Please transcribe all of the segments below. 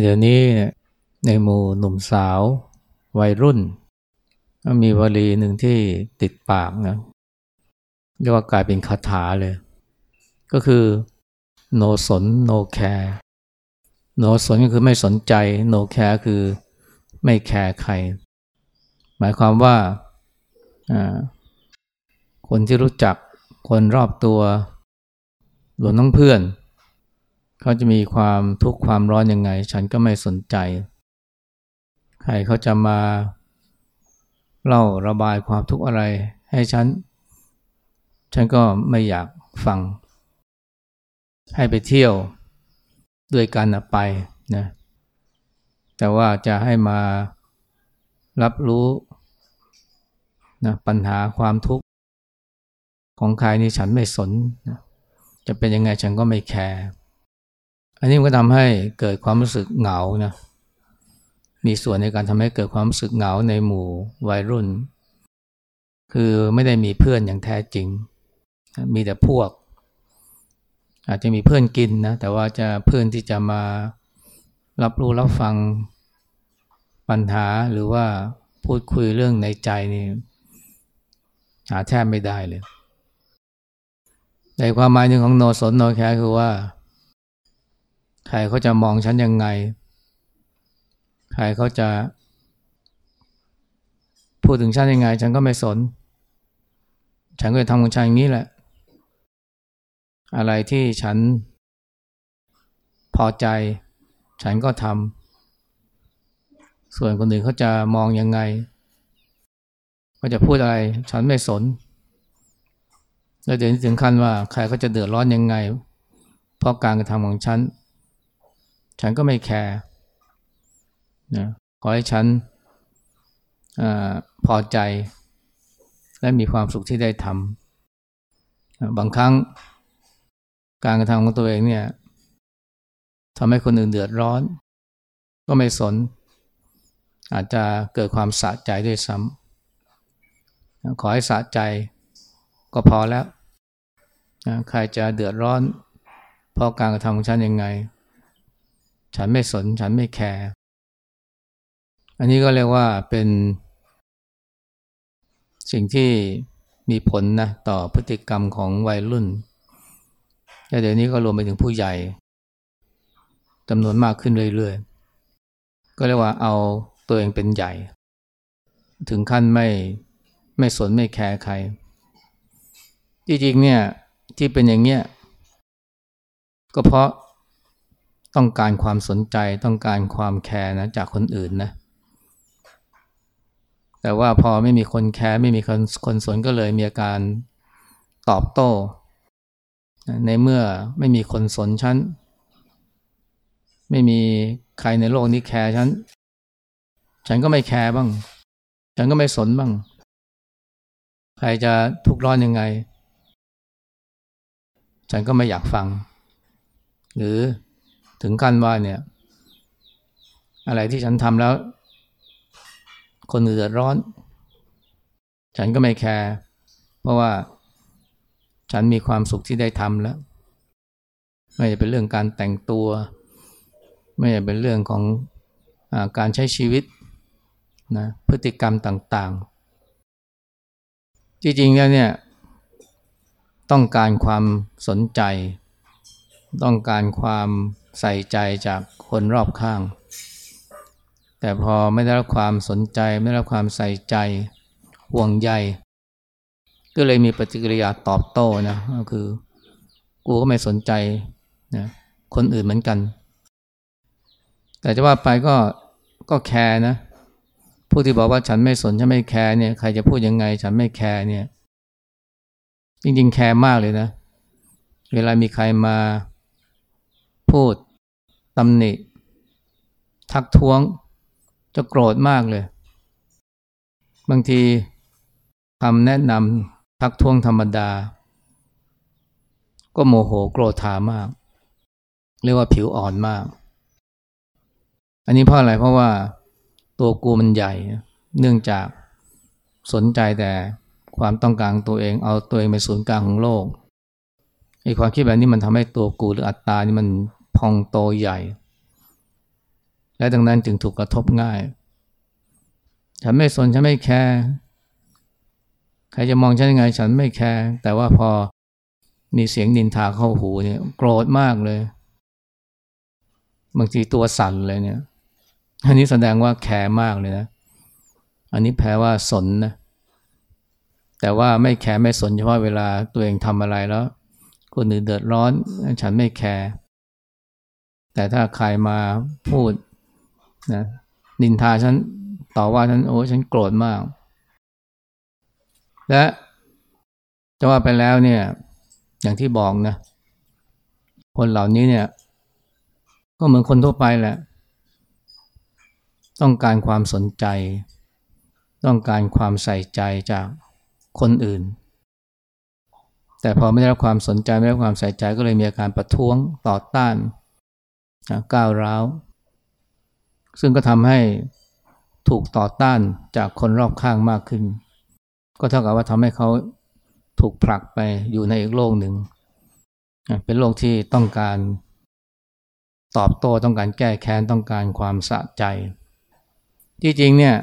เดี๋ยวนี้ในหมู่หนุ่มสาววัยรุ่นก็มีวลีหนึ่งที่ติดปากนะเรียกว่ากลายเป็นคาถาเลย ก็คือ no สน no care no สนก็คือไม่สนใจ no care คือไม่แคร์ใคร หมายความว่าคนที่รู้จักคนรอบตัวหลวงน้งเพื่อน เขาจะมีความทุกข์ความร้อนยังไง ฉันก็ไม่สนใจ ใครเขาจะมาเล่าระบายความทุกข์อะไรให้ฉัน ฉันก็ไม่อยากฟัง ให้ไปเที่ยวด้วยกันไปนะแต่ว่าจะให้มารับรู้นะปัญหาความทุกข์ของใครนี่ฉันไม่สนนะจะเป็นยังไงฉันก็ไม่แคร์ อันนี้มันก็ทำให้เกิดความรู้สึกเหงานะมีส่วนในการทำให้เกิดความรู้สึกเหงาในหมู่วัยรุ่น คือไม่ได้มีเพื่อนอย่างแท้จริง มีแต่พวก อาจจะมีเพื่อนกินนะแต่ว่าจะเพื่อนที่จะมารับรู้รับฟังปัญหาหรือว่าพูดคุยเรื่องในใจนี่หาแทบไม่ได้เลยในความหมายหนึ่งของโนสนโนแคคือว่า ใครเขาจะมองฉันยังไง ใครเขาจะพูดถึงฉันยังไง ฉันก็ไม่สน ฉันก็จะทำของฉันอย่างนี้แหละ อะไรที่ฉันพอใจ ฉันก็ทำส่วนคนอื่นเขาจะมองยังไงเขาจะพูดอะไร ฉันไม่สนแล้วเดี๋ยวถึงขั้นว่าใครเขาจะเดือดร้อนยังไง เพราะการกระทำของฉัน ฉันก็ไม่แคร์นะขอให้ฉันอพอใจ และมีความสุขที่ได้ทำบางครั้งการกระทำของตัวเองเนี่ยทำให้คนอื่นเดือดร้อน ก็ไม่สน อาจจะเกิดความสะใจด้วยซ้ำขอให้สะใจก็พอแล้วใครจะเดือดร้อนเพราะการกระทำของฉันยังไง ฉันไม่สน ฉันไม่แคร์ อันนี้ก็เรียกว่าเป็นสิ่งที่มีผลนะต่อพฤติกรรมของวัยรุ่นแต่เดี๋ยวนี้ก็รวมไปถึงผู้ใหญ่จำนวนมากขึ้นเรื่อยๆ ก็เรียกว่าเอาตัวเองเป็นใหญ่ ถึงขั้นไม่ไม่สนไม่แคร์ใคร จริงๆเนี่ยที่เป็นอย่างเงี้ยก็เพราะ ต้องการความสนใจต้องการความแคร์นะจากคนอื่นนะ แต่ว่าพอไม่มีคนแคร์ไม่มีคนคนสนก็เลยมีอาการตอบโต้ ในเมื่อไม่มีคนสนฉันไม่มีใครในโลกนี้แคร์ฉันฉันก็ไม่แคร์บ้าง ฉันก็ไม่สนบ้าง ใครจะทุกข์ร้อนยังไง ฉันก็ไม่อยากฟัง หรือ ถึงขั้นว่าเนี่ย อะไรที่ฉันทำแล้ว คนอื่นเดือดร้อน ฉันก็ไม่แคร์เพราะว่าฉันมีความสุขที่ได้ทำแล้ว ไม่ใช่เป็นเรื่องการแต่งตัว ไม่ใช่เป็นเรื่องของอการใช้ชีวิตนะพฤติกรรมต่างๆ จริงๆแล้วเนี่ย ต้องการความสนใจ ต้องการความ ใส่ใจจากคนรอบข้าง แต่พอไม่ได้รับความสนใจ ไม่ได้รับความใส่ใจห่วงใย ก็เลยมีปฏิกิริยาตอบโต้นะก็คือ กูก็ไม่สนใจนะคนอื่นเหมือนกัน แต่จะว่าไปก็ก็แคร์นะผู้ที่บอกว่าฉันไม่สนฉันไม่แคร์เนี่ยใครจะพูดยังไง ฉันไม่แคร์เนี่ย จริงๆ แคร์มากเลยนะ เวลามีใครมาพูด ตำหนิ ทักท้วง จะโกรธมากเลย บางทีคำแนะนำทักท้วงธรรมดา ก็โมโหโกรธถามาก เรียกว่าผิวอ่อนมาก อันนี้เพราะอะไรเพราะว่าตัวกูมันใหญ่ เนื่องจากสนใจแต่ความต้องการตัวเองเอาตัวเองเป็นศูนย์กลางของโลกไอ้ความคิดแบบนี้มันทำให้ตัวกูหรืออัตตานี่มัน พองโตใหญ่ และดังนั้นจึงถูกกระทบง่าย ฉันไม่สนฉันไม่แคร์ใครจะมองฉันยังไงฉันไม่แคร์แต่ว่าพอมีเสียงนินทาเข้าหูเนี่ยโกรธมากเลย บางทีตัวสั่นเลยเนี่ย อันนี้แสดงว่าแคร์มากเลยนะ อันนี้แปลว่าสนนะ แต่ว่าไม่แคร์ไม่สนเฉพาะเวลาตัวเองทำอะไรแล้ว คนอื่นเดือดร้อน ฉันไม่แคร์ แต่ถ้าใครมาพูดนะนินทาฉันต่อว่าฉันโอ้ฉันโกรธมาก และจะว่าไปแล้วเนี่ย อย่างที่บอกนะ คนเหล่านี้เนี่ย ก็เหมือนคนทั่วไปแหละ ต้องการความสนใจ ต้องการความใส่ใจจากคนอื่น แต่พอไม่ได้รับความสนใจไม่ได้รับความใส่ใจก็เลยมีอาการประท้วงต่อต้าน ก้าวร้าว ซึ่งก็ทำให้ถูกต่อต้านจากคนรอบข้างมากขึ้น ก็เท่ากับว่าทำให้เขาถูกผลักไปอยู่ในอีกโลกหนึ่ง เป็นโลกที่ต้องการตอบโต้ต้องการแก้แค้นต้องการความสะใจ ที่จริงเนี่ย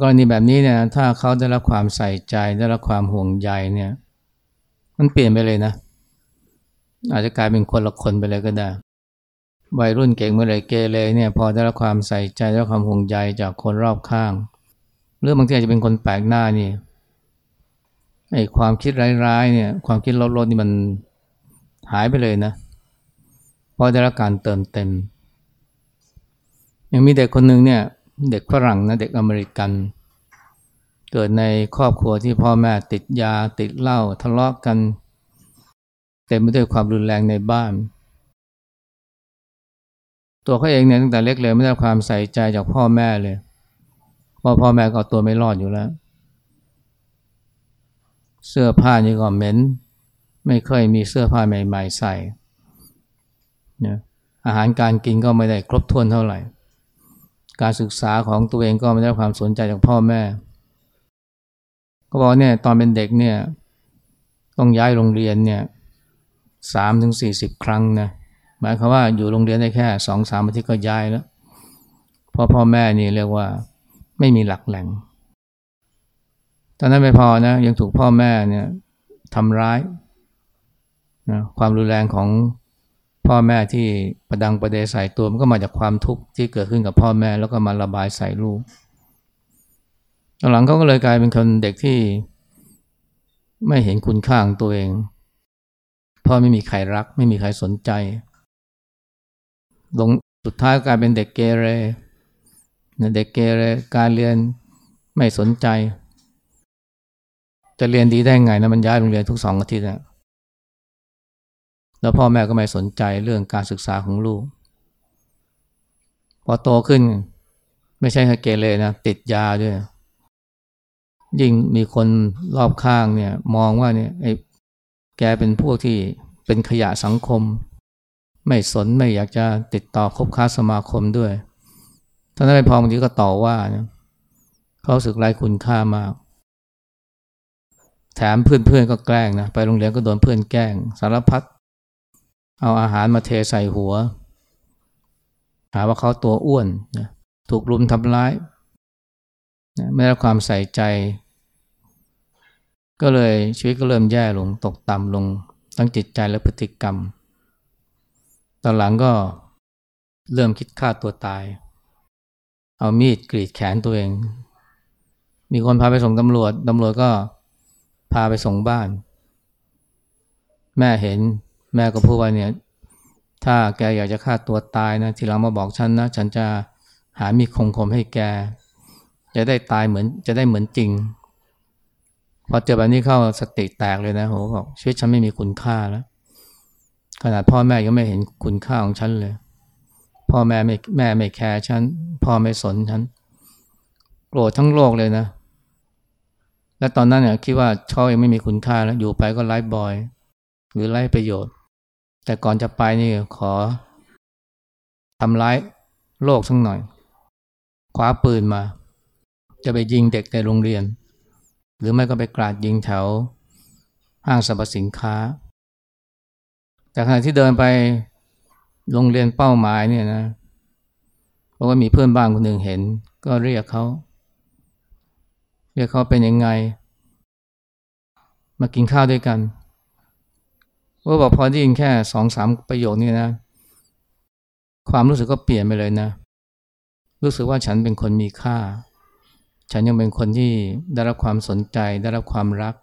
กรณีแบบนี้เนี่ยถ้าเขาได้รับความใส่ใจได้รับความห่วงใยเนี่ย มันเปลี่ยนไปเลยนะ อาจจะกลายเป็นคนละคนไปเลยก็ได้ วัยรุ่นเก่งเมื่อไรเกเรเนี่ยพอได้รับความใส่ใจได้รับความห่วงใยจากคนรอบข้าง หรือบางทีอาจจะเป็นคนแปลกหน้านี่ไอ้ความคิดร้ายๆเนี่ยความคิดลดๆนี่มันหายไปเลยนะเพราะได้รับการเติมเต็ม ยังมีเด็กคนหนึ่งเนี่ยเด็กฝรั่งนะเด็กอเมริกัน เกิดในครอบครัวที่พ่อแม่ติดยาติดเหล้าทะเลาะกกัน เต็มไปด้วยความรุนแรงในบ้าน ตัวเขาเองเนี่ยตั้งแต่เล็กเลยไม่ได้ความใส่ใจจากพ่อแม่เลยเพราะพ่อแม่ก็ตัวไม่รอดอยู่แล้ว เสื้อผ้านี่ก็เหม็น ไม่เคยมีเสื้อผ้าใหม่ๆใส่เนี่ยอาหารการกินก็ไม่ได้ครบถ้วนเท่าไหร่ การศึกษาของตัวเองก็ไม่ได้ความสนใจจากพ่อแม่ ก็บอกเนี่ยตอนเป็นเด็กเนี่ยต้องย้ายโรงเรียนเนี่ยสามถึงสี่สิบครั้งนะ หมายความว่าอยู่โรงเรียนได้แค่สองสามอาทิตย์ก็ย้ายแล้วเพราะพ่อแม่นี่เรียกว่าไม่มีหลักแหล่ง ตอนนั้นไม่พอนะยังถูกพ่อแม่เนี่ยทำร้ายนะความรุนแรงของพ่อแม่ที่ประดังประเดใส่ตัวมันก็มาจากความทุกข์ที่เกิดขึ้นกับพ่อแม่แล้วก็มาระบายใส่ลูกหลังเขาก็เลยกลายเป็นคนเด็กที่ไม่เห็นคุณค่าของตัวเองพ่อไม่มีใครรัก ไม่มีใครสนใจ ลงสุดท้ายกลายเป็นเด็กเกเรเด็กเกเรการเรียนไม่สนใจ จะเรียนดีได้ไงนะมันย้ายโรงเรียนทุกสองอาทิตย์นะแล้วพ่อแม่ก็ไม่สนใจเรื่องการศึกษาของลูก พอโตขึ้นไม่ใช่แค่เกเรนะติดยาด้วย ยิ่งมีคนรอบข้างเนี่ย มองว่าเนี่ยไอ้แกเป็นพวกที่เป็นขยะสังคม ไม่สนไม่อยากจะติดต่อคบค้าสมาคมด้วยท่านไม่พอบางทีก็ต่อว่าเนี่ยเขาสึกไร้คุณค่ามาก แถมเพื่อนๆก็แกล้งนะไปโรงเรียนก็โดนเพื่อนแกล้ง สารพัดเอาอาหารมาเทใส่หัว หาว่าเขาตัวอ้วนนะถูกลุมทำร้ายนะไม่ได้ความใส่ใจ ก็เลยชีวิตก็เริ่มแย่ลงตกต่ำลงทั้งจิตใจและพฤติกรรม ตอนหลังก็เริ่มคิดฆ่าตัวตาย เอามีดกรีดแขนตัวเอง มีคนพาไปส่งตำรวจตำรวจก็พาไปส่งบ้าน แม่เห็นแม่ก็พูดว่าเนี่ย ถ้าแกอยากจะฆ่าตัวตายนะ ทีหลังมาบอกฉันนะ ฉันจะหามีคมคมให้แก จะได้ตายเหมือนจะได้เหมือนจริง พอเจอแบบนี้เข้าสติแตกเลยนะโหบอกชีวิตฉันไม่มีคุณค่าแล้ว ขนาดพ่อแม่ยังไม่เห็นคุณค่าของฉันเลย พ่อแม่ไม่แม่ไม่แคร์ฉัน พ่อไม่สนฉัน โกรธทั้งโลกเลยนะ และตอนนั้นเนี่ยคิดว่าชอยังไม่มีคุณค่าแล้วอยู่ไปก็ไร้บอย หรือไร้ประโยชน์ แต่ก่อนจะไปนี่ขอทำร้ายโลกสักหน่อยคว้าปืนมา จะไปยิงเด็กในโรงเรียน หรือไม่ก็ไปกราดยิงแถวห้างสรรพสินค้า แต่ขณะที่เดินไปโรงเรียนเป้าหมายเนี่ยนะราะว่ามีเพื่อนบ้านคนหนึ่งเห็น ก็เรียกเขาเรียกเขาเป็นยังไง มากินข้าวด้วยกันว่าบอกพอได้ยินแค่สองสามประโยคนี้นะ ความรู้สึกก็เปลี่ยนไปเลยนะ รู้สึกว่าฉันเป็นคนมีค่า ฉันยังเป็นคนที่ได้รับความสนใจ ได้รับความรัก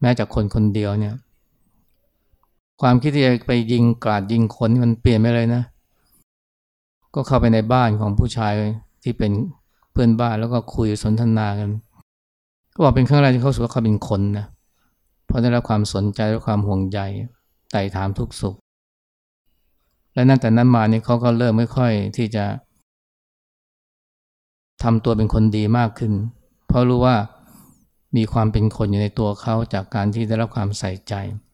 แม้จากคนคนเดียวเนี่ย ความคิดที่จะไปยิงกราดยิงคนมันเปลี่ยนไปเลยนะ ก็เข้าไปในบ้านของผู้ชายที่เป็นเพื่อนบ้านแล้วก็คุยสนทนากัน ก็บอกเป็นครั้งแรกที่เขาสึกว่าเขาเป็นคนนะเเพราะได้รับความสนใจและความห่วงใยไต่ถามทุกสุข และนั่นแต่นั้นมานี่เขาก็เริ่มไม่ค่อยที่จะทำตัวเป็นคนดีมากขึ้น เพราะรู้ว่ามีความเป็นคนอยู่ในตัวเขาจากการที่ได้รับความใส่ใจเ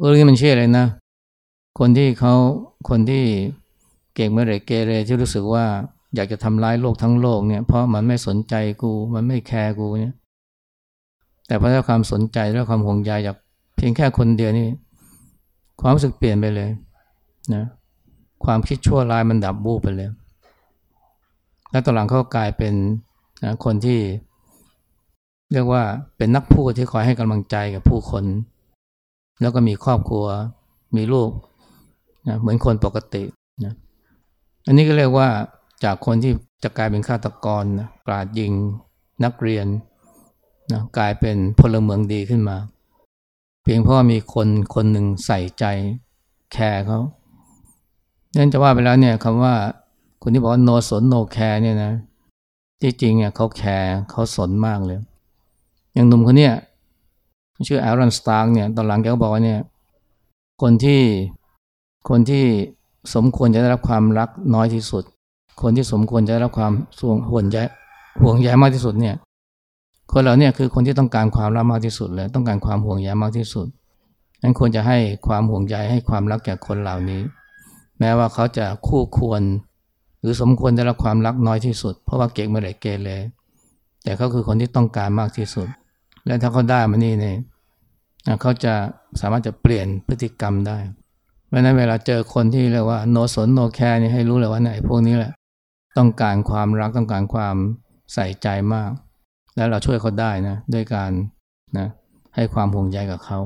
เออนี่มันเชื่อเลยนะ คนที่เขาคนที่เก่งเมื่อไรเกเรที่รู้สึกว่าอยากจะทำร้ายโลกทั้งโลกเนี่ยเพราะมันไม่สนใจกูมันไม่แคร์กูเนี่ยแต่พอได้ความสนใจและความห่วงใยจากเพียงแค่คนเดียวนี่ความรู้สึกเปลี่ยนไปเลยนะความคิดชั่วร้ายมันดับบูบไปเลย แล้วตอนหลังเขากลายเป็นนะคนที่ เรียกว่าเป็นนักพูดที่คอยให้กำลังใจกับผู้คน แล้วก็มีครอบครัวมีลูกนะเหมือนคนปกตินะอันนี้ก็เรียกว่าจากคนที่จะกลายเป็นฆาตกรนะกราดยิงนักเรียนนะกลายเป็นพลเมืองดีขึ้นมา เพียงเพราะมีคนคนหนึ่งใส่ใจแคร์เขานั่นจะว่าไปแล้วเนี่ยคำว่าคนที่บอกว่าโนสนโนแคร์เนี่ยนะที่จริงเนี่ยเขาแคร์เขาสนมากเลย อย่างหนุ่มคนเนี้ย ชื่อแอรอนสตาร์กเนี่ยตอนหลังแกก็บอกว่าเนี่ยคนที่คนที่สมควรจะได้รับความรักน้อยที่สุด คนที่สมควรจะได้รับความสูงห่วงใยห่วงใยมากที่สุดเนี่ยคนเราเนี่ยคือคนที่ต้องการความรักมากที่สุดเลยต้องการความห่วงใยมากที่สุดนั้นควรจะให้ความห่วงใยให้ความรักแก่คนเหล่านี้ แม้ว่าเขาจะคู่ควร หรือสมควรได้รับความรักน้อยที่สุด เพราะว่าเก่งเมื่อไหร่เกเรแต่เขาคือคนที่ต้องการมากที่สุด และถ้าเขาได้มานี่เนี่ย เขาจะสามารถจะเปลี่ยนพฤติกรรมได้เพราะนั้นเวลาเจอคนที่เรียกว่าโนสนโนแคร์นี่ให้รู้เลยว่าไหนพวกนี้แหละ ต้องการความรักต้องการความใส่ใจมาก แล้วเราช่วยเขาได้นะด้วยการนะให้ความห่วงใยกับเขา